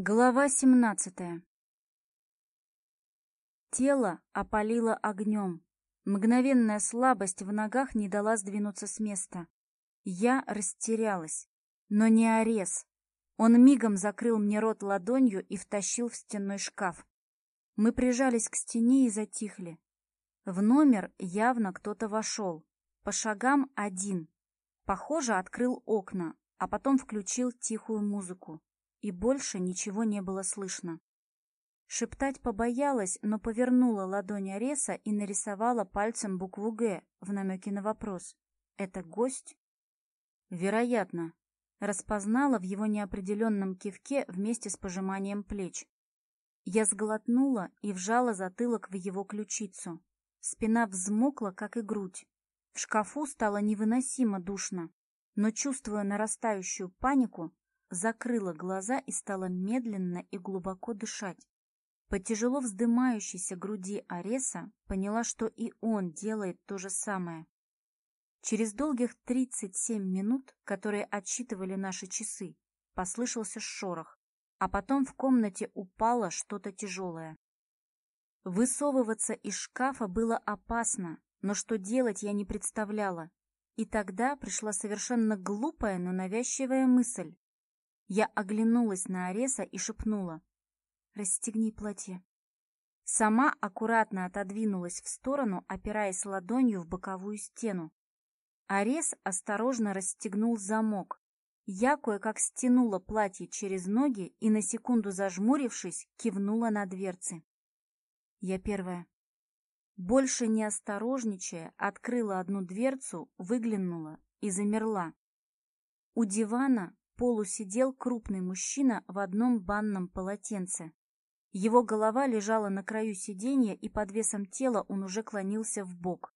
Глава 17 Тело опалило огнем. Мгновенная слабость в ногах не дала сдвинуться с места. Я растерялась, но не Арес. Он мигом закрыл мне рот ладонью и втащил в стенной шкаф. Мы прижались к стене и затихли. В номер явно кто-то вошел. По шагам один. Похоже, открыл окна, а потом включил тихую музыку и больше ничего не было слышно. Шептать побоялась, но повернула ладонь Ареса и нарисовала пальцем букву «Г» в намеке на вопрос. «Это гость?» «Вероятно», — распознала в его неопределенном кивке вместе с пожиманием плеч. Я сглотнула и вжала затылок в его ключицу. Спина взмокла, как и грудь. В шкафу стало невыносимо душно, но, чувствуя нарастающую панику, закрыла глаза и стала медленно и глубоко дышать. По тяжело вздымающейся груди Ареса поняла, что и он делает то же самое. Через долгих 37 минут, которые отсчитывали наши часы, послышался шорох, а потом в комнате упало что-то тяжелое. Высовываться из шкафа было опасно, но что делать я не представляла. И тогда пришла совершенно глупая, но навязчивая мысль. Я оглянулась на Ареса и шепнула. «Расстегни платье». Сама аккуратно отодвинулась в сторону, опираясь ладонью в боковую стену. Арес осторожно расстегнул замок. Я кое-как стянула платье через ноги и, на секунду зажмурившись, кивнула на дверцы. Я первая. Больше не осторожничая, открыла одну дверцу, выглянула и замерла. У дивана полу сидел крупный мужчина в одном банном полотенце. Его голова лежала на краю сиденья, и под весом тела он уже клонился в бок.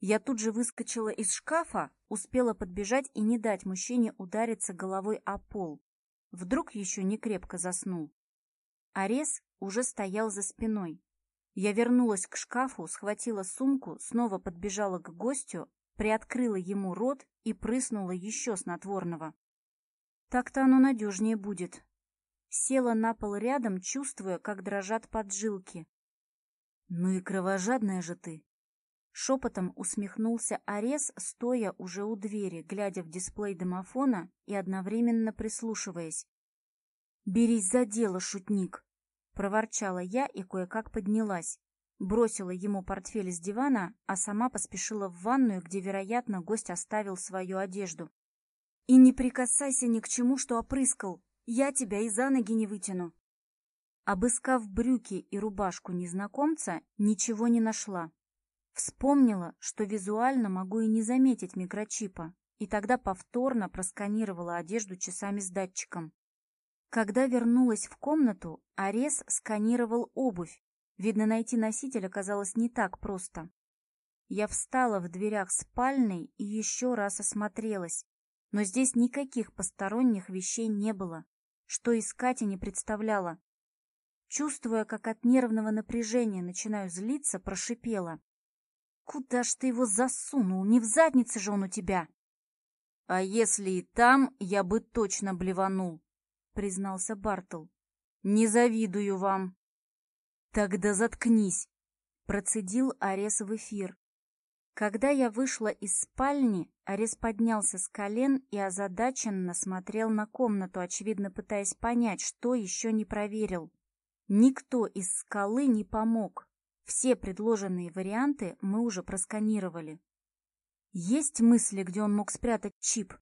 Я тут же выскочила из шкафа, успела подбежать и не дать мужчине удариться головой о пол. Вдруг еще не крепко заснул. Арес уже стоял за спиной. Я вернулась к шкафу, схватила сумку, снова подбежала к гостю, приоткрыла ему рот и прыснула еще снотворного. Так-то оно надежнее будет. Села на пол рядом, чувствуя, как дрожат поджилки. «Ну и кровожадная же ты!» Шепотом усмехнулся Арес, стоя уже у двери, глядя в дисплей домофона и одновременно прислушиваясь. «Берись за дело, шутник!» — проворчала я и кое-как поднялась. Бросила ему портфель с дивана, а сама поспешила в ванную, где, вероятно, гость оставил свою одежду. И не прикасайся ни к чему, что опрыскал. Я тебя и за ноги не вытяну. Обыскав брюки и рубашку незнакомца, ничего не нашла. Вспомнила, что визуально могу и не заметить микрочипа, и тогда повторно просканировала одежду часами с датчиком. Когда вернулась в комнату, Арес сканировал обувь. Видно, найти носитель оказалось не так просто. Я встала в дверях спальной и еще раз осмотрелась, но здесь никаких посторонних вещей не было, что искать и не представляла. Чувствуя, как от нервного напряжения начинаю злиться, прошипела. «Куда ж ты его засунул? Не в заднице же он у тебя!» «А если и там, я бы точно блеванул», — признался Бартл. «Не завидую вам». «Тогда заткнись», — процедил Арес в эфир, когда я вышла из спальни, Арис поднялся с колен и озадаченно смотрел на комнату, очевидно пытаясь понять, что еще не проверил. Никто из скалы не помог. Все предложенные варианты мы уже просканировали. Есть мысли, где он мог спрятать чип?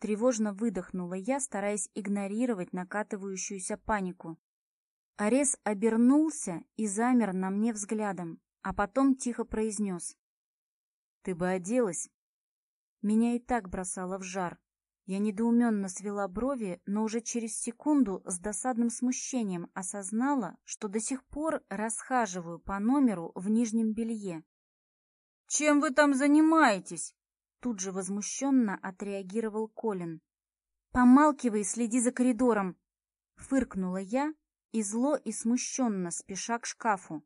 Тревожно выдохнула я, стараясь игнорировать накатывающуюся панику. Арес обернулся и замер на мне взглядом, а потом тихо произнес. Ты бы оделась? Меня и так бросало в жар. Я недоуменно свела брови, но уже через секунду с досадным смущением осознала, что до сих пор расхаживаю по номеру в нижнем белье. «Чем вы там занимаетесь?» Тут же возмущенно отреагировал Колин. «Помалкивай и следи за коридором!» Фыркнула я и зло и смущенно спеша к шкафу.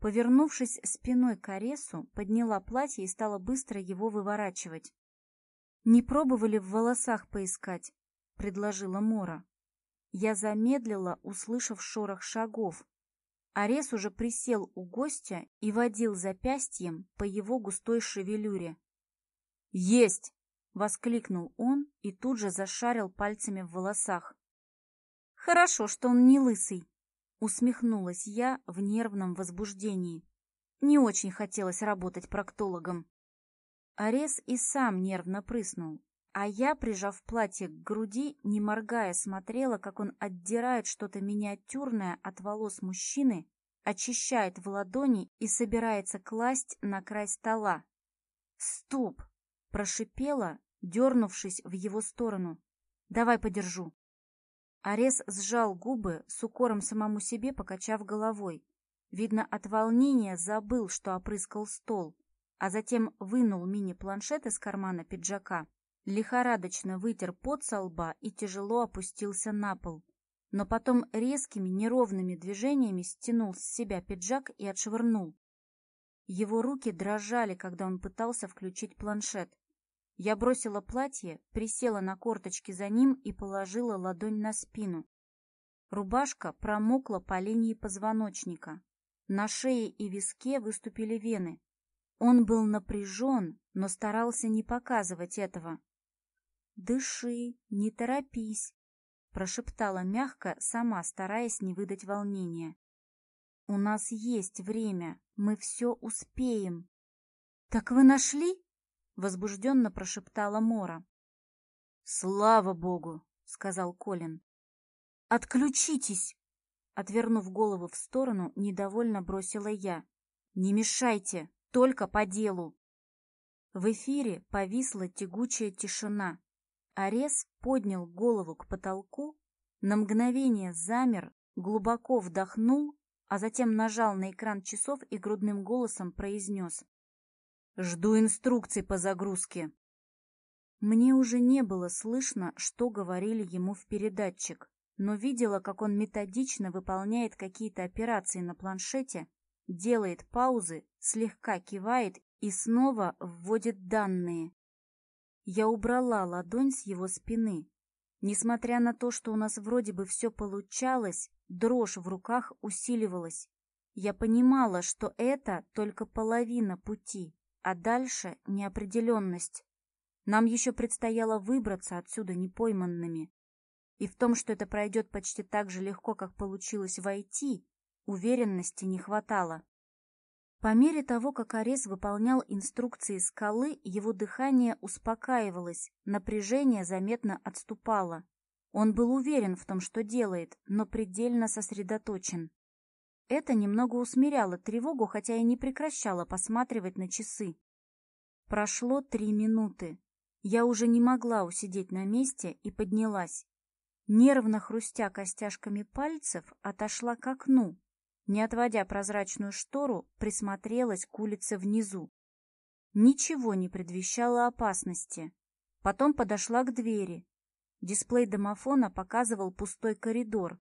Повернувшись спиной к Аресу, подняла платье и стала быстро его выворачивать. «Не пробовали в волосах поискать?» — предложила Мора. Я замедлила, услышав шорох шагов. Арес уже присел у гостя и водил запястьем по его густой шевелюре. «Есть!» — воскликнул он и тут же зашарил пальцами в волосах. «Хорошо, что он не лысый», Усмехнулась я в нервном возбуждении. Не очень хотелось работать проктологом. Арес и сам нервно прыснул, а я, прижав платье к груди, не моргая, смотрела, как он отдирает что-то миниатюрное от волос мужчины, очищает в ладони и собирается класть на край стола. «Стоп!» – прошипела, дернувшись в его сторону. «Давай подержу». Арес сжал губы, с укором самому себе покачав головой. Видно, от волнения забыл, что опрыскал стол, а затем вынул мини-планшет из кармана пиджака, лихорадочно вытер пот со лба и тяжело опустился на пол. Но потом резкими неровными движениями стянул с себя пиджак и отшвырнул. Его руки дрожали, когда он пытался включить планшет. Я бросила платье, присела на корточки за ним и положила ладонь на спину. Рубашка промокла по линии позвоночника. На шее и виске выступили вены. Он был напряжен, но старался не показывать этого. «Дыши, не торопись», — прошептала мягко, сама стараясь не выдать волнения. «У нас есть время, мы все успеем». «Так вы нашли?» — возбужденно прошептала Мора. «Слава богу!» — сказал Колин. «Отключитесь!» Отвернув голову в сторону, недовольно бросила я. «Не мешайте! Только по делу!» В эфире повисла тягучая тишина. Арес поднял голову к потолку, на мгновение замер, глубоко вдохнул, а затем нажал на экран часов и грудным голосом произнес — Жду инструкций по загрузке. Мне уже не было слышно, что говорили ему в передатчик, но видела, как он методично выполняет какие-то операции на планшете, делает паузы, слегка кивает и снова вводит данные. Я убрала ладонь с его спины. Несмотря на то, что у нас вроде бы все получалось, дрожь в руках усиливалась. Я понимала, что это только половина пути а дальше неопределенность. Нам еще предстояло выбраться отсюда непойманными. И в том, что это пройдет почти так же легко, как получилось войти, уверенности не хватало. По мере того, как Арес выполнял инструкции скалы, его дыхание успокаивалось, напряжение заметно отступало. Он был уверен в том, что делает, но предельно сосредоточен. Это немного усмиряло тревогу, хотя и не прекращало посматривать на часы. Прошло три минуты. Я уже не могла усидеть на месте и поднялась. Нервно хрустя костяшками пальцев, отошла к окну. Не отводя прозрачную штору, присмотрелась к улице внизу. Ничего не предвещало опасности. Потом подошла к двери. Дисплей домофона показывал пустой коридор.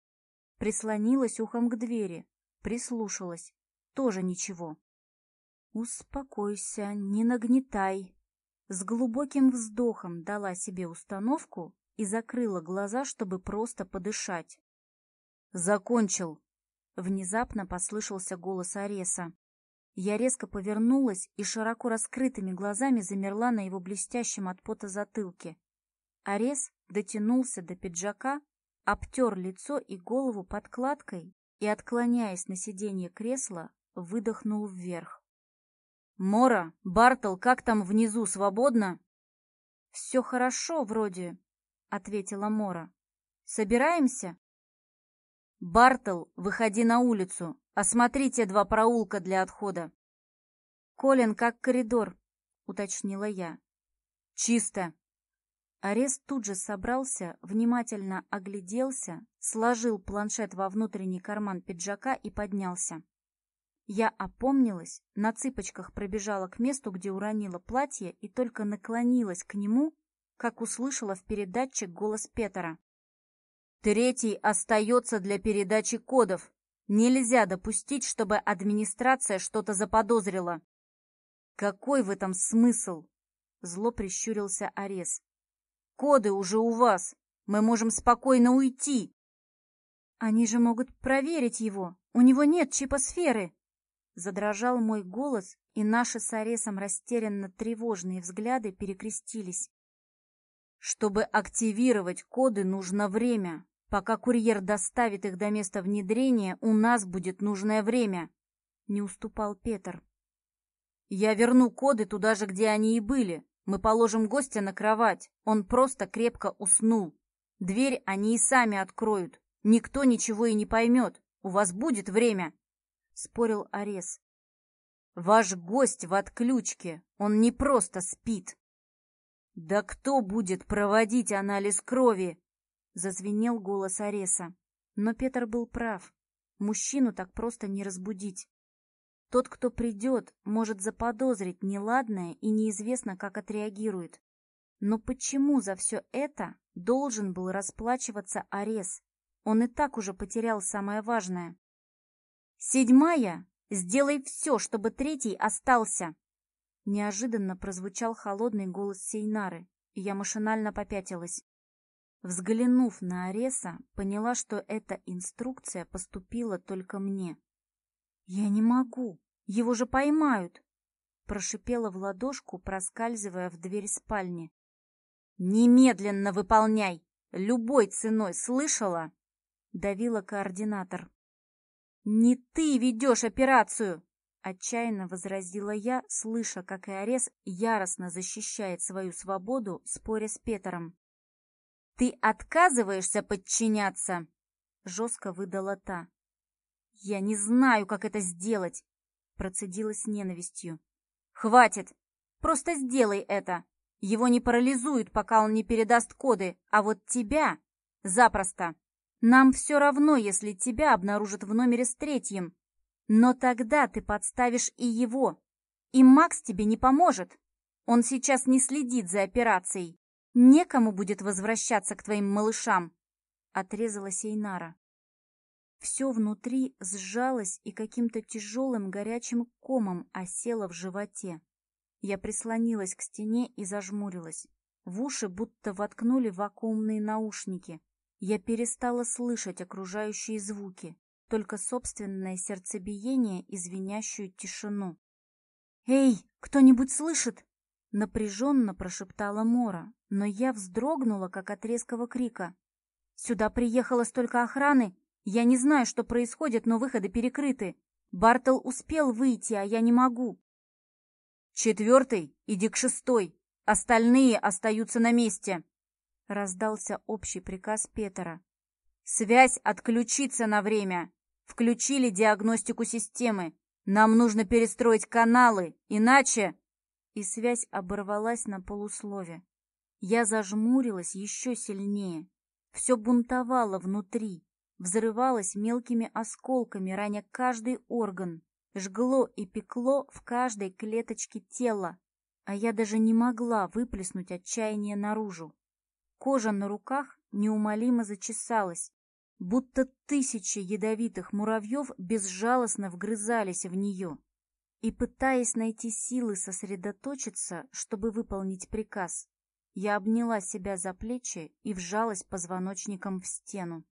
Прислонилась ухом к двери, Прислушалась. Тоже ничего. «Успокойся, не нагнетай!» С глубоким вздохом дала себе установку и закрыла глаза, чтобы просто подышать. «Закончил!» Внезапно послышался голос Ареса. Я резко повернулась и широко раскрытыми глазами замерла на его блестящем от пота затылке. Арес дотянулся до пиджака, обтер лицо и голову подкладкой и, отклоняясь на сиденье кресла, выдохнул вверх. «Мора, Бартл, как там внизу, свободно?» «Все хорошо вроде», — ответила Мора. «Собираемся?» «Бартл, выходи на улицу, осмотрите два проулка для отхода». «Колин, как коридор», — уточнила я. «Чисто», Арест тут же собрался, внимательно огляделся, сложил планшет во внутренний карман пиджака и поднялся. Я опомнилась, на цыпочках пробежала к месту, где уронила платье, и только наклонилась к нему, как услышала в передатчик голос Петера. «Третий остается для передачи кодов. Нельзя допустить, чтобы администрация что-то заподозрила». «Какой в этом смысл?» — зло прищурился Арес. Коды уже у вас. Мы можем спокойно уйти. Они же могут проверить его. У него нет чипосферы. Задрожал мой голос, и наши с Аресом растерянно тревожные взгляды перекрестились. Чтобы активировать коды, нужно время. Пока курьер доставит их до места внедрения, у нас будет нужное время. Не уступал Петр. Я верну коды туда же, где они и были. Мы положим гостя на кровать. Он просто крепко уснул. Дверь они и сами откроют. Никто ничего и не поймет. У вас будет время, — спорил Арес. Ваш гость в отключке. Он не просто спит. Да кто будет проводить анализ крови? — зазвенел голос Ареса. Но Петр был прав. Мужчину так просто не разбудить. Тот, кто придет, может заподозрить неладное и неизвестно, как отреагирует. Но почему за все это должен был расплачиваться Арес? Он и так уже потерял самое важное. «Седьмая! Сделай все, чтобы третий остался!» Неожиданно прозвучал холодный голос Сейнары, и я машинально попятилась. Взглянув на Ареса, поняла, что эта инструкция поступила только мне. Я не могу. Его же поймают. Прошипела в ладошку, проскальзывая в дверь спальни. Немедленно выполняй. Любой ценой слышала? Давила координатор. Не ты ведешь операцию! Отчаянно возразила я, слыша, как Иорес яростно защищает свою свободу, споря с Петером. «Ты отказываешься подчиняться!» — жестко выдала та. «Я не знаю, как это сделать!» Процедила с ненавистью. «Хватит! Просто сделай это! Его не парализуют, пока он не передаст коды, а вот тебя — запросто! Нам все равно, если тебя обнаружат в номере с третьим, но тогда ты подставишь и его, и Макс тебе не поможет!» Он сейчас не следит за операцией. Некому будет возвращаться к твоим малышам!» Отрезала Сейнара. Все внутри сжалось и каким-то тяжелым горячим комом осело в животе. Я прислонилась к стене и зажмурилась. В уши будто воткнули вакуумные наушники. Я перестала слышать окружающие звуки, только собственное сердцебиение и звенящую тишину. «Эй, кто-нибудь слышит?» Напряженно прошептала Мора, но я вздрогнула, как от резкого крика. «Сюда приехало столько охраны, я не знаю, что происходит, но выходы перекрыты. Бартел успел выйти, а я не могу. «Четвертый, иди к шестой. Остальные остаются на месте», — раздался общий приказ Петера. «Связь отключится на время. Включили диагностику системы. Нам нужно перестроить каналы, иначе...» И связь оборвалась на полуслове. Я зажмурилась еще сильнее. Все бунтовало внутри. Взрывалось мелкими осколками, раня каждый орган, жгло и пекло в каждой клеточке тела, а я даже не могла выплеснуть отчаяние наружу. Кожа на руках неумолимо зачесалась, будто тысячи ядовитых муравьев безжалостно вгрызались в нее. И пытаясь найти силы сосредоточиться, чтобы выполнить приказ, я обняла себя за плечи и вжалась позвоночником в стену.